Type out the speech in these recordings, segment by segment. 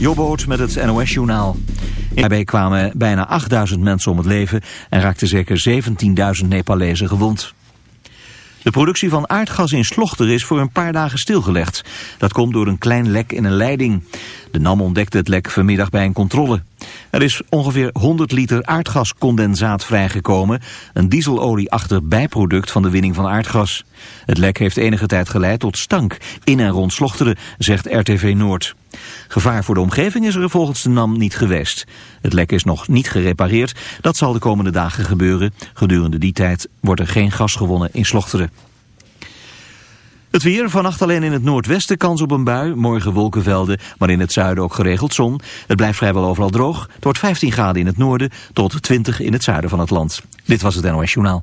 Jobboot met het NOS-journaal. Daarbij kwamen bijna 8000 mensen om het leven en raakten zeker 17.000 Nepalezen gewond. De productie van aardgas in Slochter is voor een paar dagen stilgelegd. Dat komt door een klein lek in een leiding. De NAM ontdekte het lek vanmiddag bij een controle. Er is ongeveer 100 liter aardgascondensaat vrijgekomen, een dieselolieachtig bijproduct van de winning van aardgas. Het lek heeft enige tijd geleid tot stank in en rond Slochteren, zegt RTV Noord. Gevaar voor de omgeving is er volgens de NAM niet geweest. Het lek is nog niet gerepareerd, dat zal de komende dagen gebeuren. Gedurende die tijd wordt er geen gas gewonnen in Slochteren. Het weer, vannacht alleen in het noordwesten kans op een bui. Morgen wolkenvelden, maar in het zuiden ook geregeld zon. Het blijft vrijwel overal droog. Het wordt 15 graden in het noorden tot 20 in het zuiden van het land. Dit was het NOS Journaal.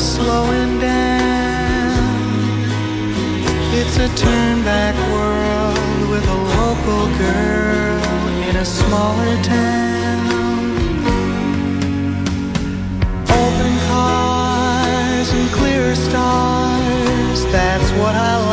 Slowing down. It's a turn back world with a local girl in a smaller town. Open cars and clear stars, that's what I like.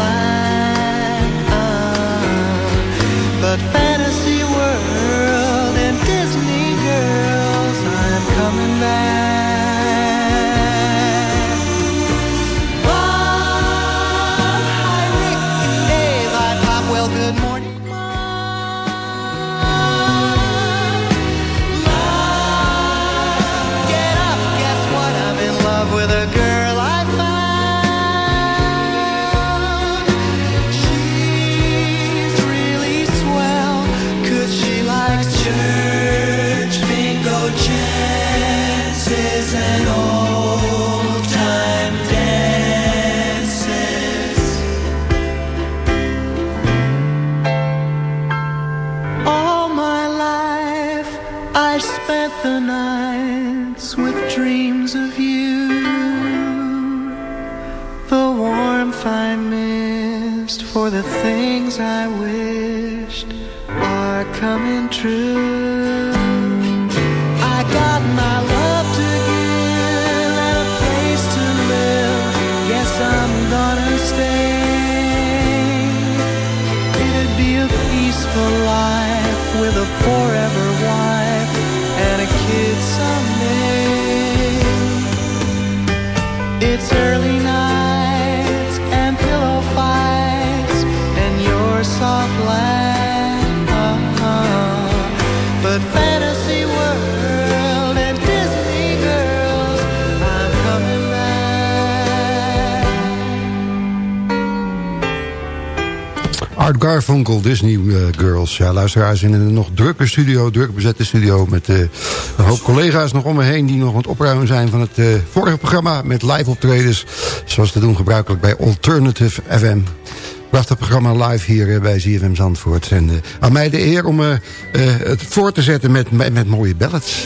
It's early now. Garfunkel, Disney eh, Girls. Ja, luisteraars in een nog drukke studio, druk bezette studio... met eh, een hoop collega's nog om me heen... die nog aan het opruimen zijn van het eh, vorige programma... met live optredens, zoals te doen gebruikelijk bij Alternative FM bracht het programma live hier bij ZFM Zandvoort. En aan mij de eer om het voor te zetten met, met, met mooie ballads.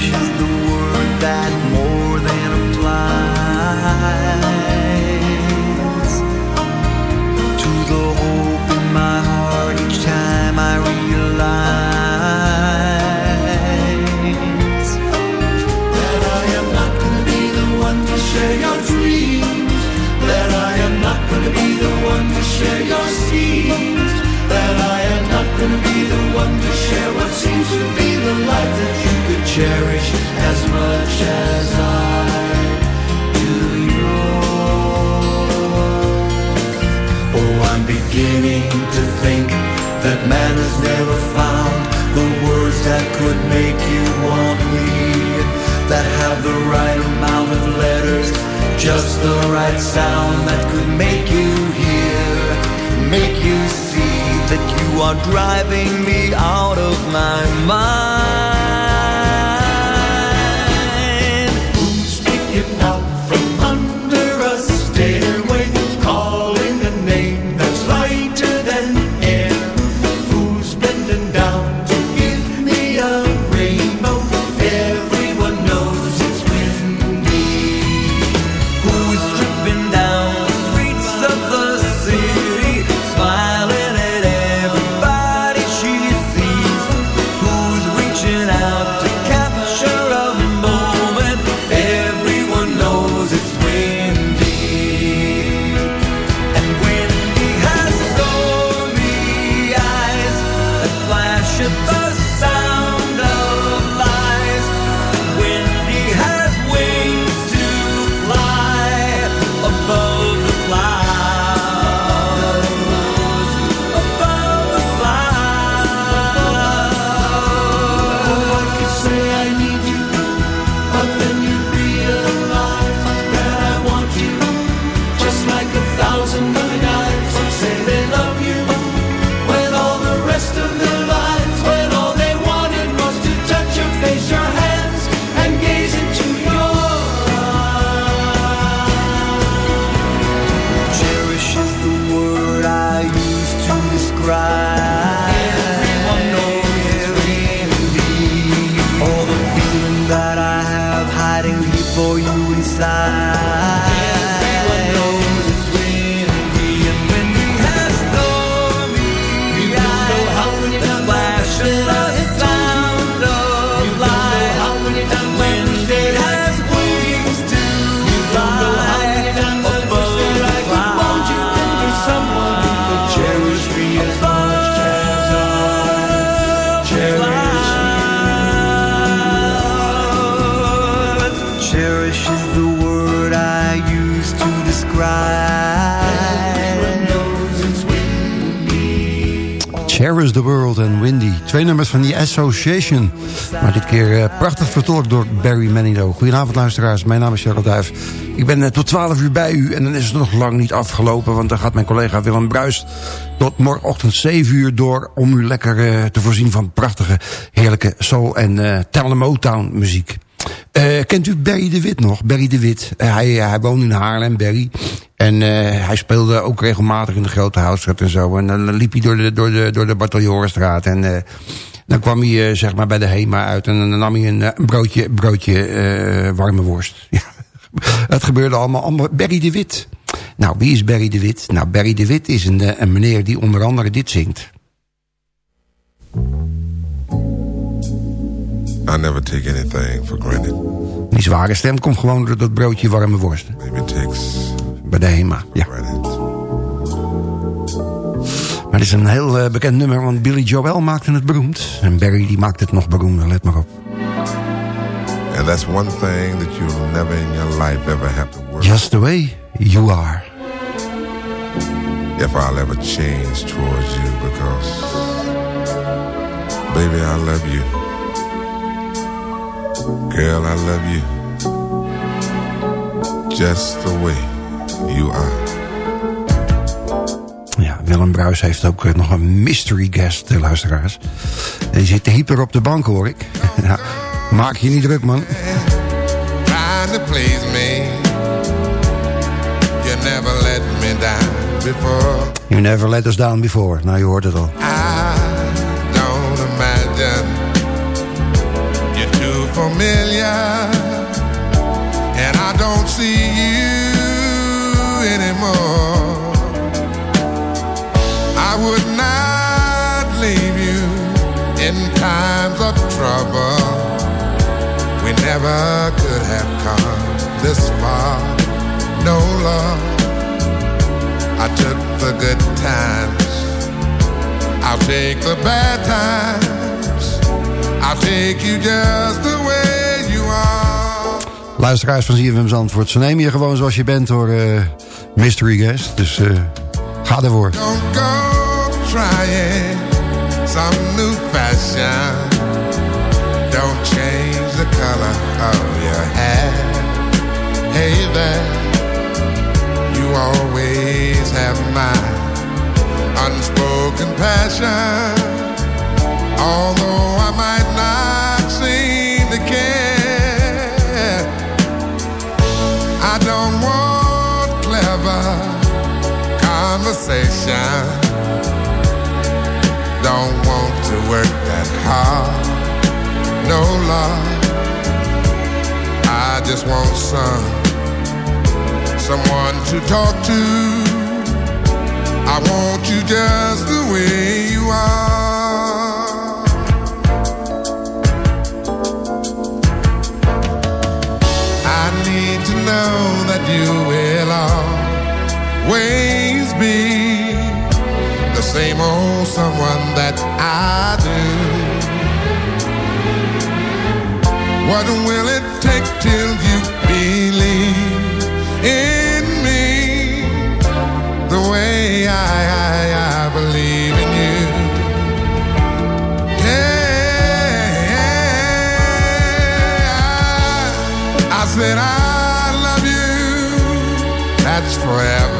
precious the word that would make you want me that have the right amount of letters, just the right sound that could make you hear, make you see that you are driving me out of my mind. Nummers van die Association. Maar dit keer uh, prachtig vertolkt door Barry Manilow. Goedenavond luisteraars, mijn naam is Charles Duif. Ik ben uh, tot 12 uur bij u en dan is het nog lang niet afgelopen... want dan gaat mijn collega Willem Bruis tot morgenochtend 7 uur door... om u lekker uh, te voorzien van prachtige, heerlijke soul- en uh, Motown muziek. Kent u Barry de Wit nog? Barry de Wit. Hij, hij woont in Haarlem, Barry. En uh, hij speelde ook regelmatig in de Grote Houtstraat en zo. En dan liep hij door de, door de, door de. En dan kwam hij zeg maar bij de HEMA uit. En dan nam hij een, broodje, broodje warme worst. Ja. Het gebeurde allemaal, allemaal. Barry de Wit. Nou, wie is Barry de Wit? Nou, Barry de Wit is een, een meneer die onder andere dit zingt. I never take anything for granted. Die zware stem komt gewoon door dat broodje warme worst. Maybe takes Bij de HEMA, ja. Maar het is een heel uh, bekend nummer, want Billy Joel maakte het beroemd. En Barry die maakt het nog beroemder, let maar op. And that's one thing that you'll never in your life ever have to worry Just the way you are. If I'll ever change towards you because... Baby, I love you. Girl, I love you just the way you are. Ja, Willem Bruis heeft ook eh, nog een mystery guest, de luisteraars. Die zit hyper op de bank, hoor ik. Ja, maak je niet druk, man. Trying to please me You never let me down before You never let us down before. Nou, je hoort het al. I don't imagine familiar And I don't see you I would not leave you in times of trouble. We never could have come this far. No love I took the good times. I'll take the bad times. I'll take you just the. Luisteraars van ZFM Zandvoort, ze nemen je gewoon zoals je bent hoor, uh, Mystery Guest. Dus uh, ga ervoor. Don't go trying some new fashion. Don't change the color of your hair. Hey there, you always have my unspoken passion. Although I might conversation. Don't want to work that hard. No love. I just want some Someone to talk to. I want you just the way you are. I need to know that you will always be same old someone that I do. What will it take till you believe in me the way I, I, I believe in you? Yeah, I, I said I love you. that's forever.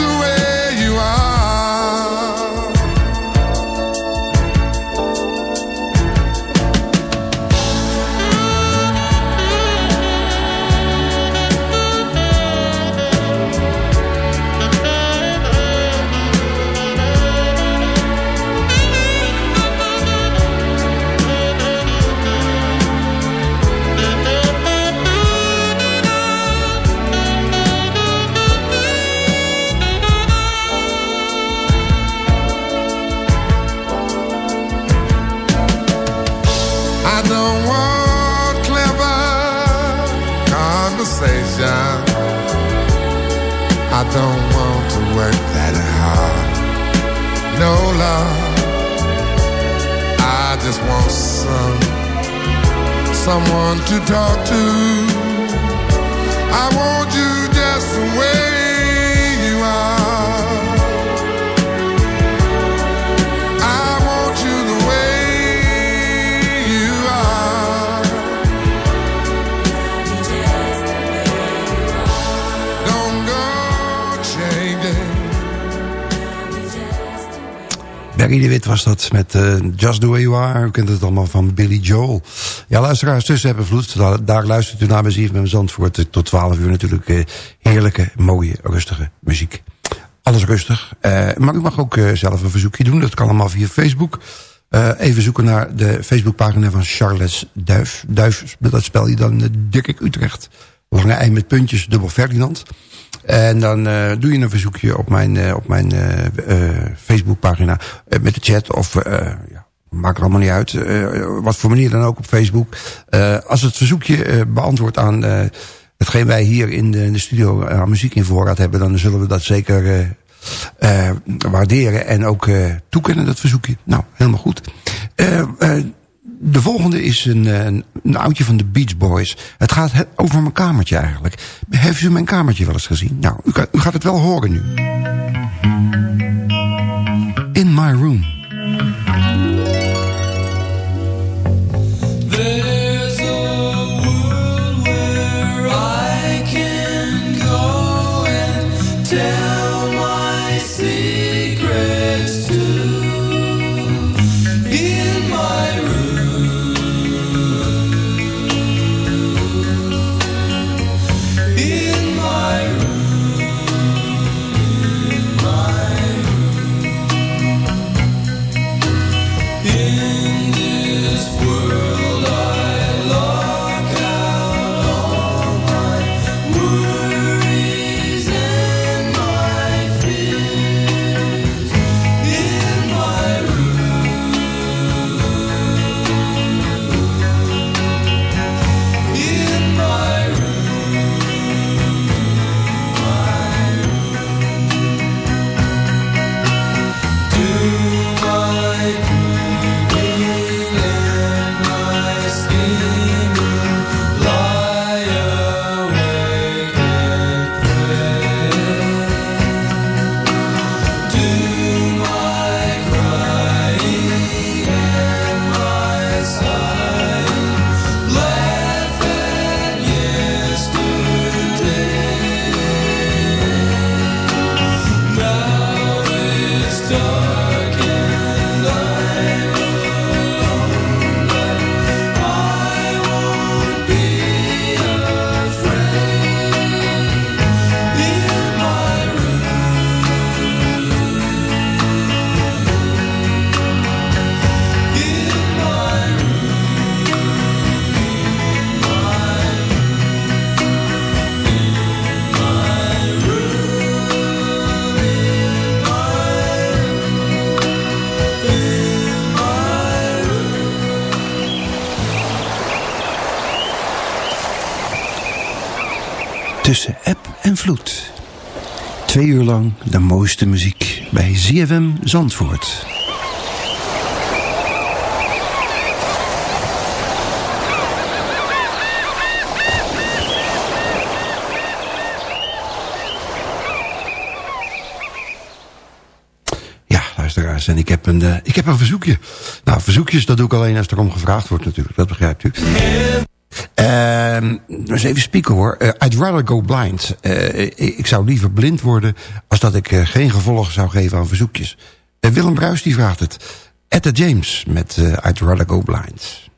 don't want to work that hard. no love. I just want some someone to talk to. I want you just the way Barry de Wit was dat met uh, Just The Way You Are. U kent het allemaal van Billy Joel. Ja, luisteraars, tussen hebben vloed. Daar, daar luistert u naar mijn met Zandvoort. Uh, tot 12 uur natuurlijk uh, heerlijke, mooie, rustige muziek. Alles rustig. maar u mag ook zelf een verzoekje doen. Dat kan allemaal via Facebook. even zoeken naar de Facebookpagina van Charles Duif. Duif, dat spel je dan Dirk Utrecht. Lange ei met puntjes, dubbel Ferdinand. En dan uh, doe je een verzoekje op mijn, uh, op mijn uh, Facebookpagina met de chat. Of ja, maakt allemaal niet uit. wat voor manier dan ook op Facebook. als het verzoekje beantwoordt aan hetgeen wij hier in de, in de studio aan muziek in voorraad hebben... dan zullen we dat zeker waarderen en ook toekennen, dat verzoekje. Nou, helemaal goed de volgende is een, een, een, oudje van de Beach Boys. Het gaat over mijn kamertje eigenlijk. Heeft u mijn kamertje wel eens gezien? Nou, u gaat het wel horen nu. In My Room. Twee uur lang de mooiste muziek bij ZFM Zandvoort. Ja, luisteraars, en ik heb een, uh, ik heb een verzoekje. Nou, verzoekjes, dat doe ik alleen als er om gevraagd wordt natuurlijk, dat begrijpt u. Dus even spieken hoor. Uh, I'd rather go blind. Uh, ik zou liever blind worden... als dat ik uh, geen gevolgen zou geven aan verzoekjes. Willem Bruis die vraagt het. Etta James met I'd rather go blind.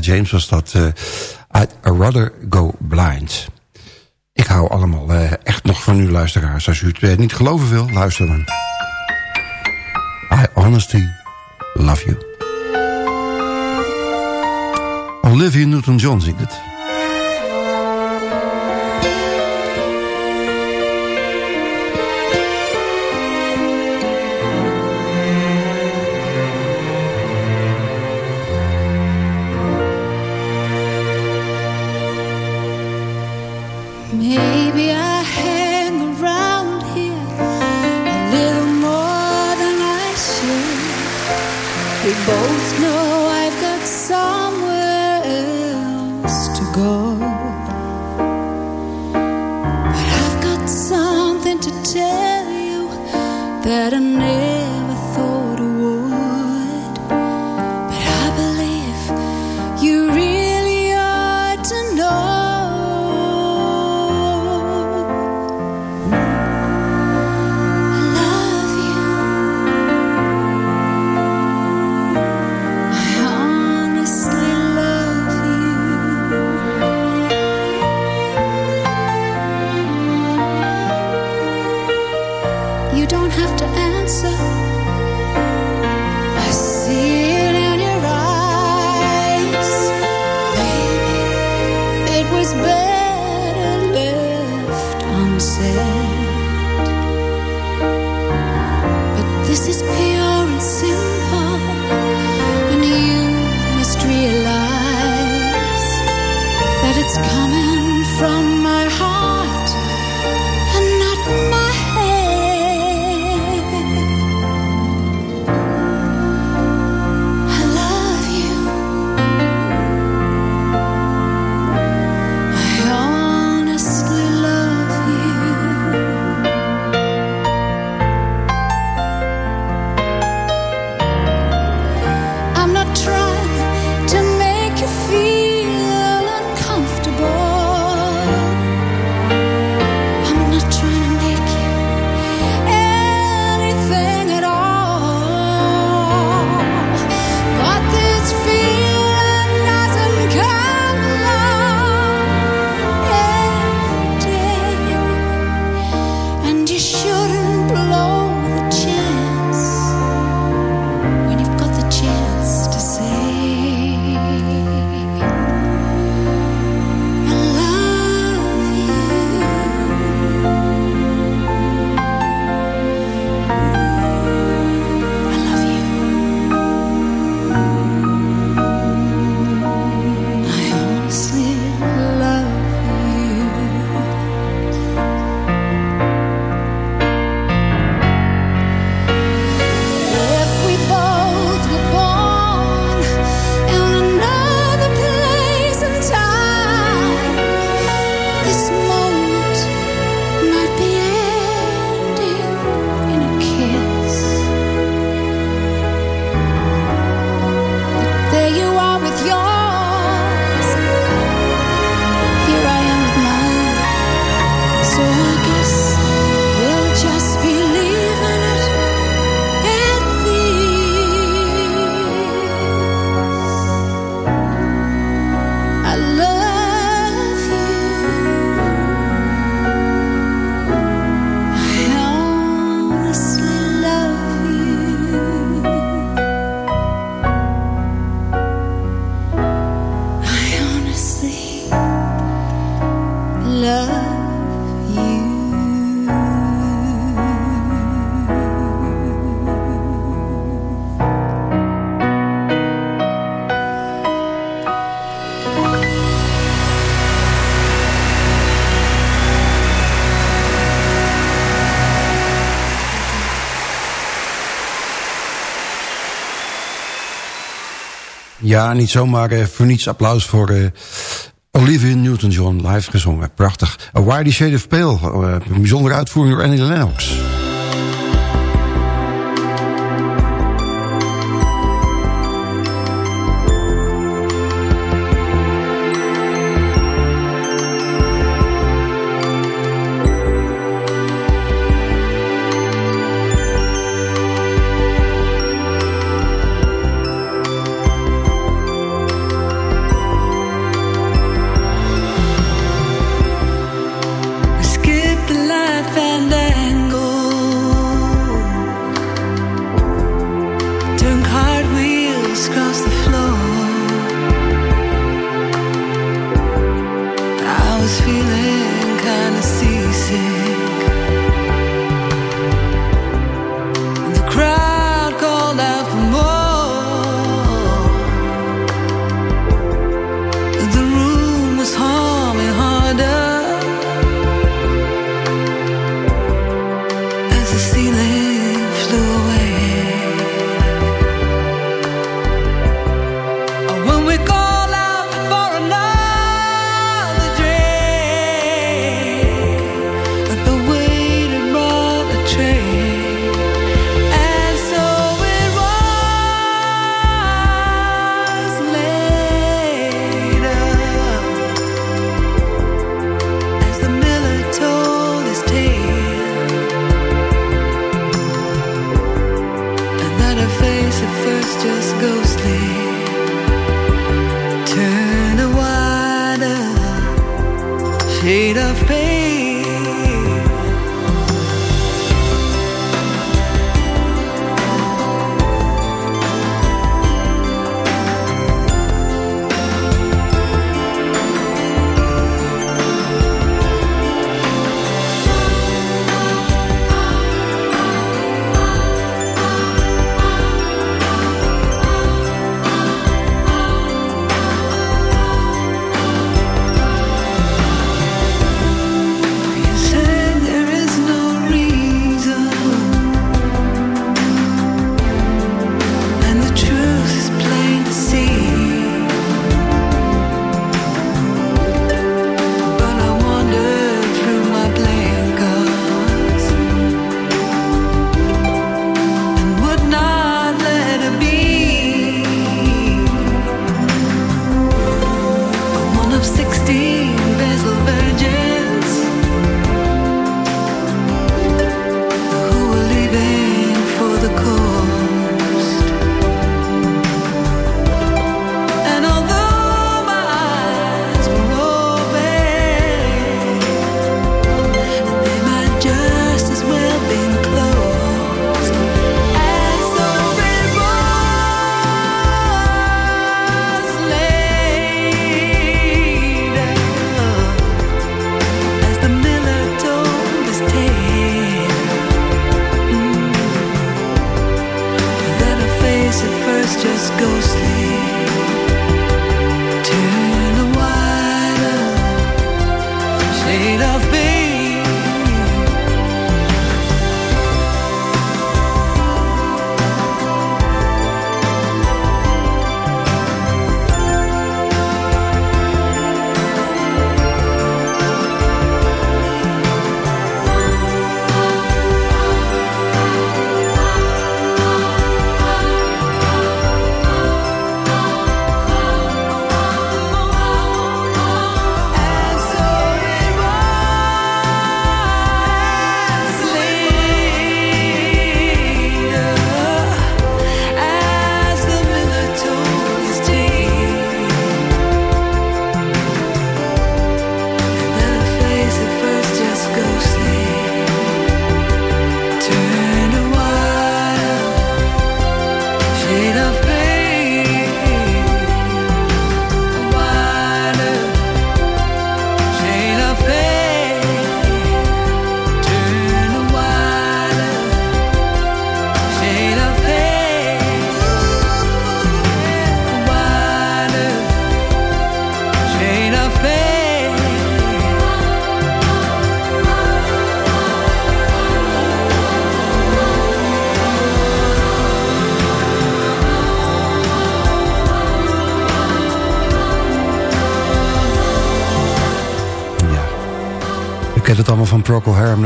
James was dat. Eh, I'd rather go blind. Ik hou allemaal eh, echt nog van u luisteraars. Als u het eh, niet geloven wil, luister dan. I honestly love you. Olivia Newton-John zingt het. people Ja, niet zomaar uh, voor niets applaus voor uh, Olivia Newton-John live gezongen. Prachtig. A Wide Shade of Pale. Uh, een bijzondere uitvoering door Annie Lennox.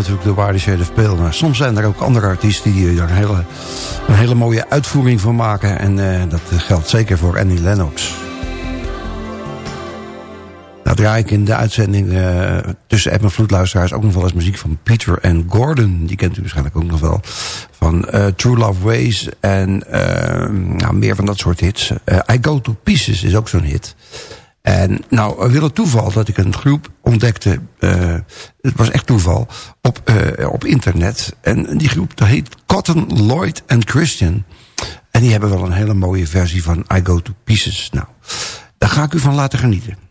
Natuurlijk, de Wide Shade of Pale. Maar soms zijn er ook andere artiesten die er een hele, een hele mooie uitvoering van maken. En uh, dat geldt zeker voor Annie Lennox. Nou draai ik in de uitzending uh, tussen App en Vloedluisteraars... ook nog wel eens muziek van Peter en Gordon. Die kent u waarschijnlijk ook nog wel. Van True Love Ways en nou, meer van dat soort hits. I Go To Pieces is ook zo'n hit. En nou, wil het toeval dat ik een groep ontdekte... Uh, het was echt toeval, op, uh, op internet. En die groep dat heet Cotton, Lloyd and Christian. En die hebben wel een hele mooie versie van I Go To Pieces. Nou, daar ga ik u van laten genieten.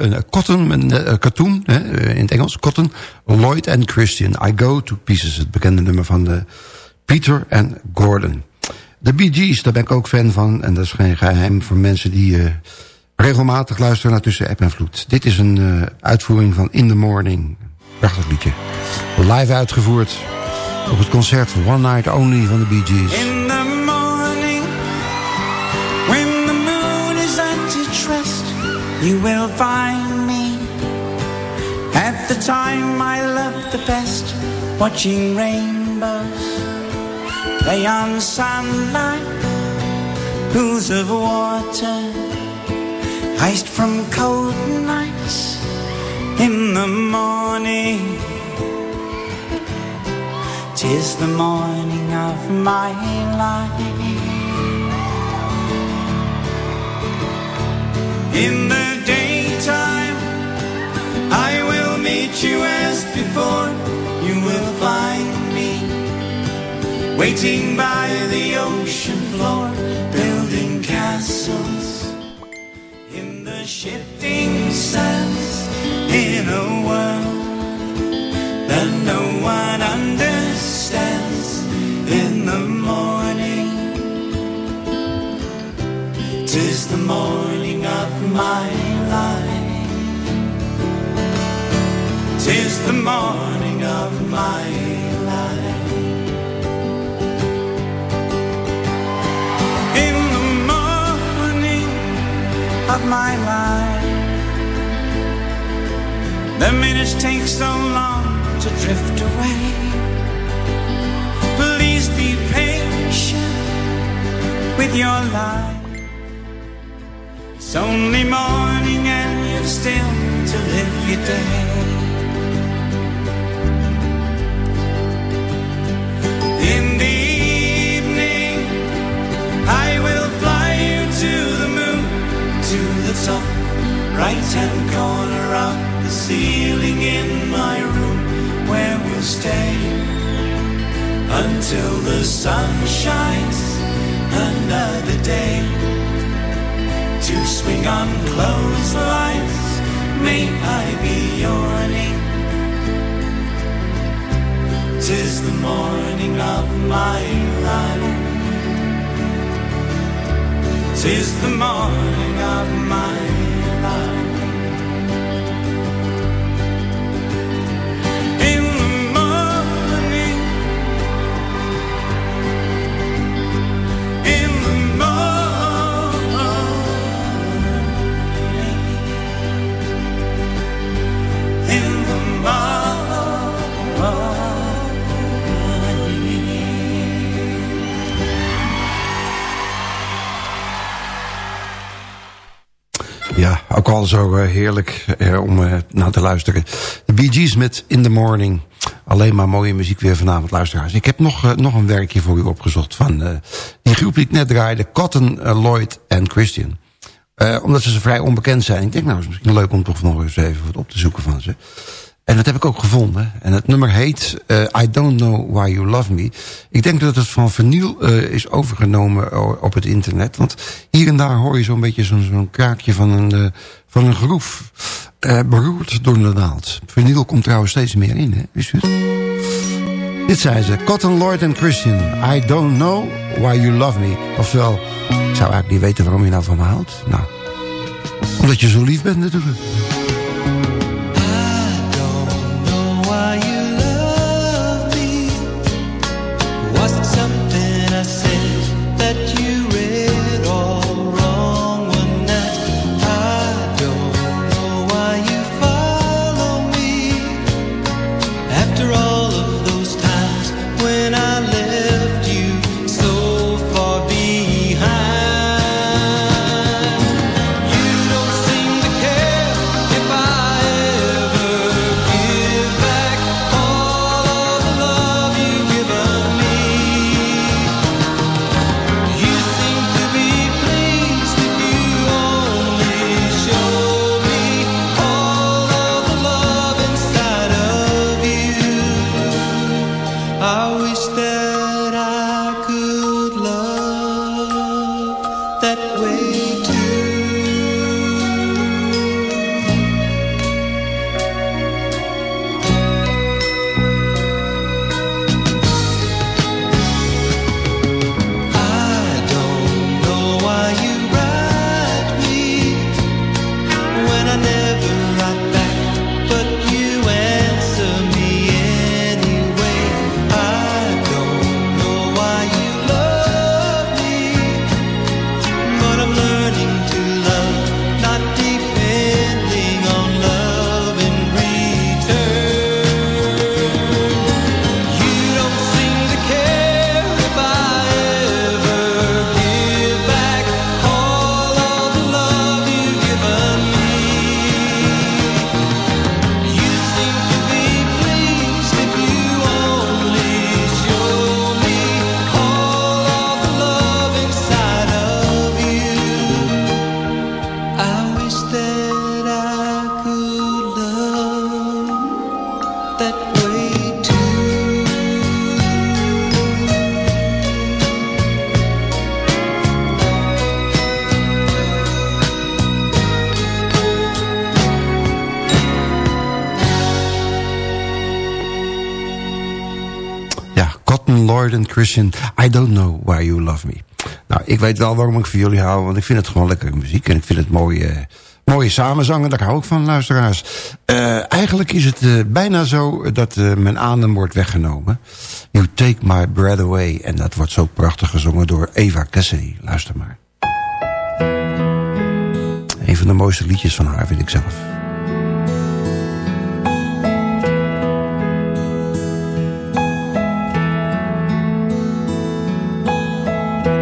Uh, Cotton uh, Katoen, uh, in het Engels. Cotton, Lloyd and Christian. I Go To Pieces, het bekende nummer van de Peter en Gordon. De Bee Gees, daar ben ik ook fan van. En dat is geen geheim voor mensen die regelmatig luisteren naar Tussen App en Vloed. Dit is een uitvoering van In The Morning. Prachtig liedje. Live uitgevoerd op het concert One Night Only van de Bee Gees. You will find me at the time I love the best, watching rainbows play on sunlight, pools of water, iced from cold nights in the morning. Tis the morning of my life. In the daytime, I will meet you as before. You will find me waiting by the ocean floor, building castles in the shifting sands in a world that no one understands. In the morning, my life. Tis the morning of my life. In the morning of my life, the minutes take so long to drift away. Please be patient with your life. It's only morning and you've still to live your day. In the evening, I will fly you to the moon, to the top right hand corner of the ceiling in my room, where we'll stay until the sun shines another day. To swing on clotheslines, may I be your name? Tis the morning of my life. Tis the morning of my life. Zo eh, heerlijk eh, om eh, naar te luisteren. De Bee Gees met In The Morning. Alleen maar mooie muziek weer vanavond, luisteraars. Ik heb nog, nog een werkje voor u opgezocht van die groep die ik net draaide. Cotton, Lloyd en Christian. Omdat ze vrij onbekend zijn. Ik denk nou, het is misschien leuk om toch nog eens even wat op te zoeken van ze. En dat heb ik ook gevonden. En het nummer heet I Don't Know Why You Love Me. Ik denk dat het van eh, is overgenomen op het internet. Want hier en daar hoor je zo'n beetje zo'n kraakje van een, van een groef. Eh, beroerd door de naald. Vinyl komt trouwens steeds meer in, hè? Wist het? Dit zijn ze. Cotton Lloyd en Christian. I don't know why you love me. Oftewel, ik zou eigenlijk niet weten waarom je nou van me houdt. Nou, omdat je zo lief bent natuurlijk. know why you I don't know why you love me. Nou, ik weet wel waarom ik van jullie hou, want ik vind het gewoon lekkere muziek. En ik vind het mooie, mooie samenzangen, daar hou ik van, luisteraars. Uh, eigenlijk is het uh, bijna zo dat uh, mijn adem wordt weggenomen. You Take My Breath Away. En dat wordt zo prachtig gezongen door Eva Cassidy. Luister maar. Een van de mooiste liedjes van haar, vind ik zelf.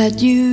that you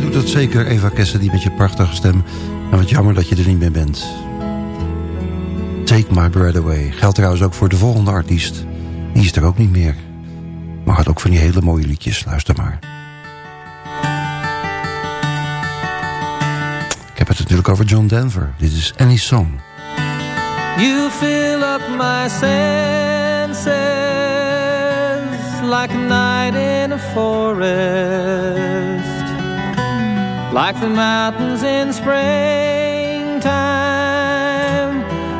jij doet dat zeker, Eva die met je prachtige stem. En wat jammer dat je er niet meer bent. Take my breath away. Geldt trouwens ook voor de volgende artiest. Die is er ook niet meer. Maar had ook van die hele mooie liedjes. Luister maar. Ik heb het natuurlijk over John Denver. Dit is Any Song. You fill up my senses like a night in a forest, like the mountains in springtime,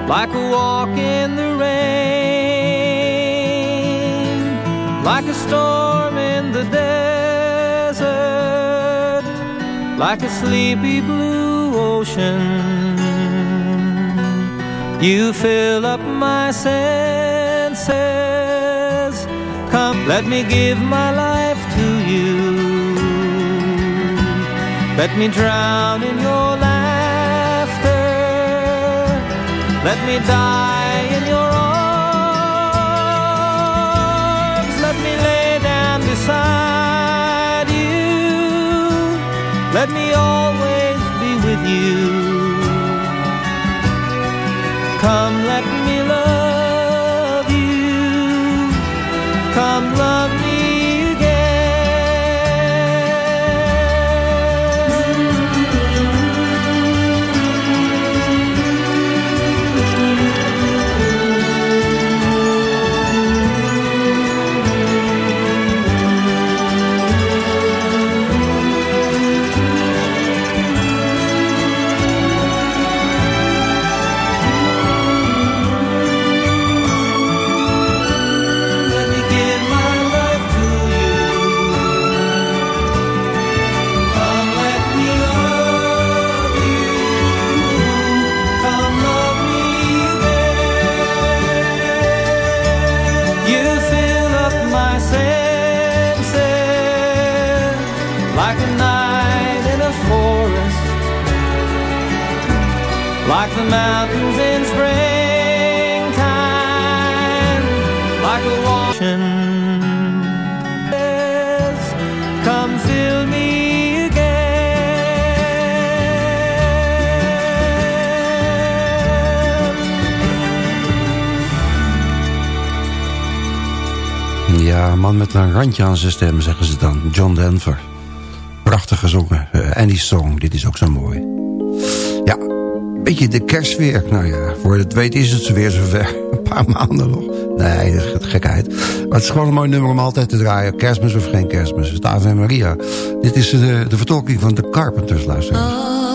like a walk in the rain, like a storm in the desert, like a sleepy blue ocean. You fill up my senses. Come, let me give my life to you. Let me drown in your laughter. Let me die in your arms. Let me lay down beside you. Let me always be with you. Come, let me like the fill me again. Ja, man met een randje aan zijn stem, zeggen ze dan. John Denver. Prachtig gezongen. Uh, Andy Song, dit is ook zo mooi. Beetje de kerstweer. Nou ja, voor het weet is het weer zover. Een paar maanden nog. Nee, dat is gekheid. Maar het is gewoon een mooi nummer om altijd te draaien. Kerstmis of geen kerstmis. Het is Ave Maria. Dit is de, de vertolking van de Carpenters, luisteraars.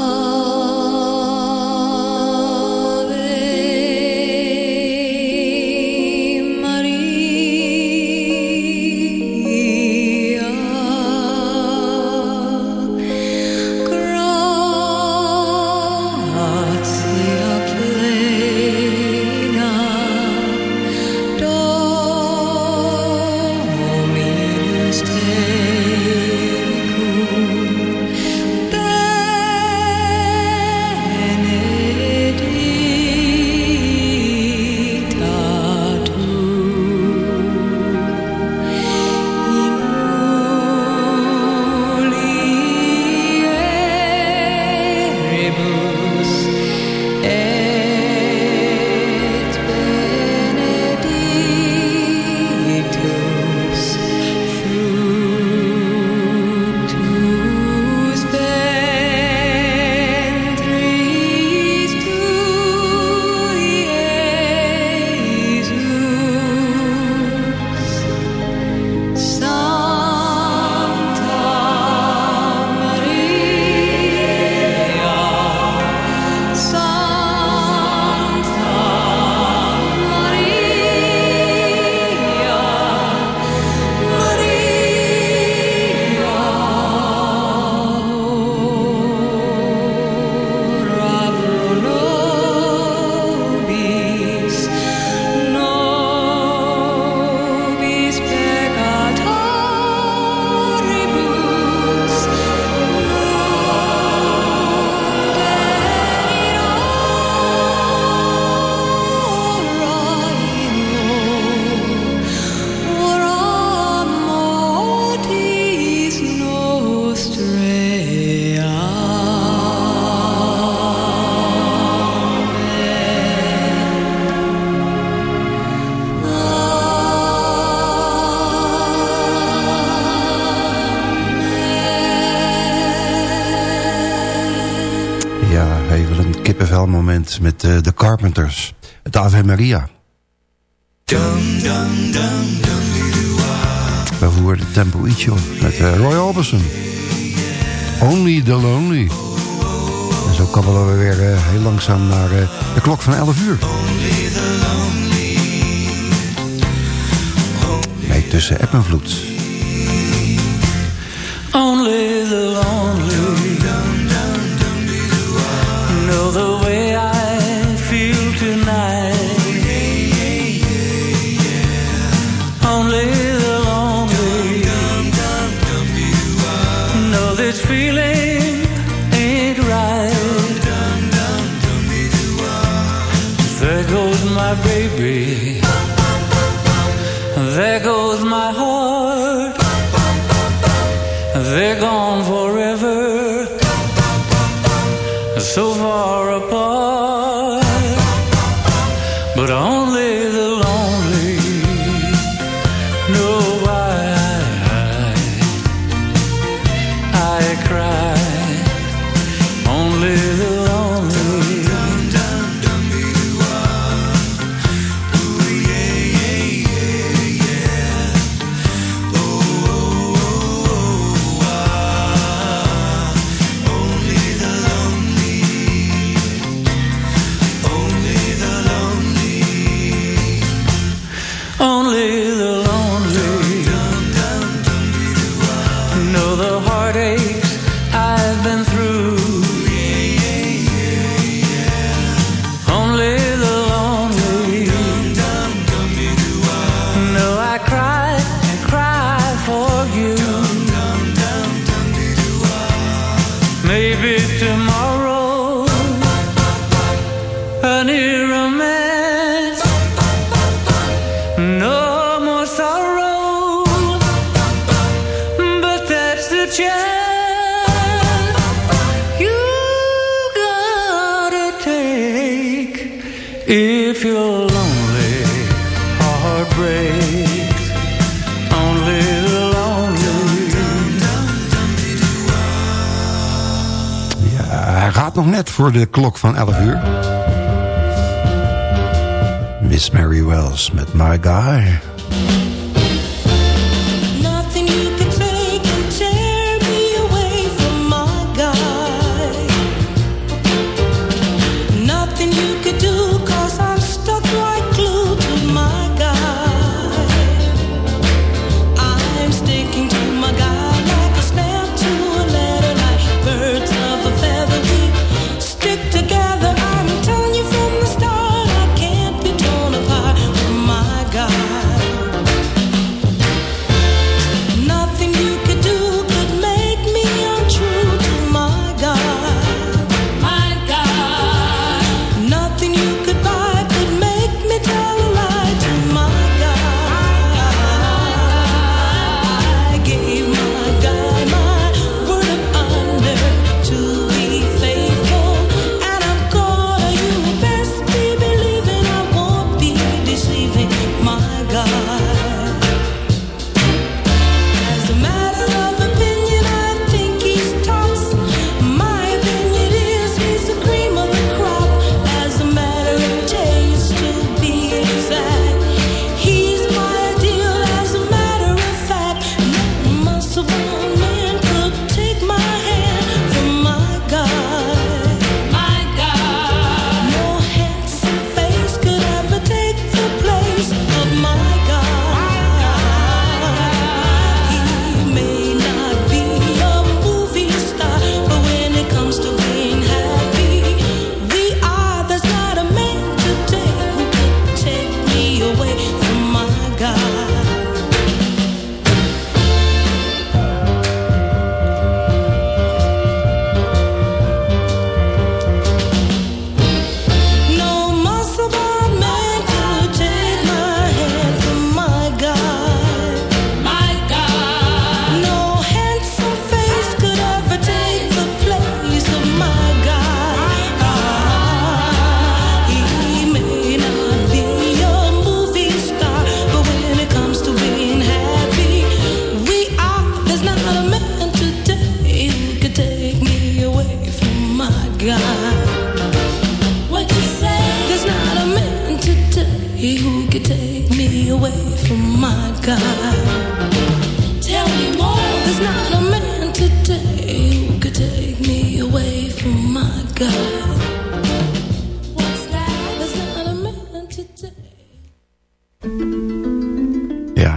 Met de The Carpenters. Het Ave Maria. We voeren de tempo ietsje op met eh, Roy Orbison. Only the Lonely. En zo kabbelen we weer eh, heel langzaam naar de klok van 11 uur. Nee, tussen app en vloed. my baby. There goes my heart. klok van 11 uur. Miss Mary Wells met My Guy.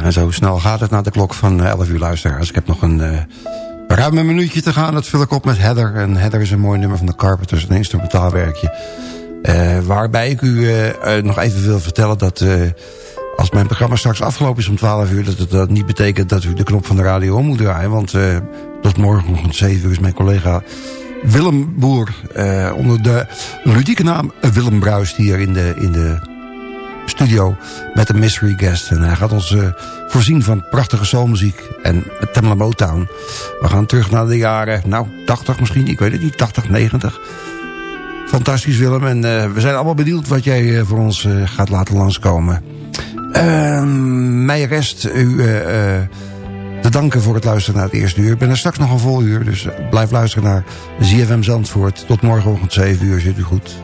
En zo snel gaat het naar de klok van eh, 11 uur luisteraars. Ik heb nog een eh, uh, ruim een minuutje te gaan. Dat vul ik op met Heather. En Heather is een mooi nummer van de Carpenters. Een betaalwerkje. Uh, eh, waarbij ik u nog even wil vertellen dat als mijn programma straks afgelopen is om 12 uur... dat het dat niet betekent dat u de knop van de radio om moet draaien. Want tot morgen om 7 uur is mijn collega... Willem Boer, onder de ludieke naam Willem Bruist hier in de, in de studio met een mystery guest. En hij gaat ons uh, voorzien van prachtige soulmuziek en Tamla Motown. We gaan terug naar de jaren, nou, 80 misschien, ik weet het niet, 80, 90. Fantastisch Willem en uh, we zijn allemaal benieuwd wat jij uh, voor ons gaat laten langskomen. Ehm, mij rest u te danken voor het luisteren naar het eerste uur. Ik ben er straks nog een vol uur, dus blijf luisteren naar ZFM Zandvoort. Tot morgenochtend 7 uur, zit u goed.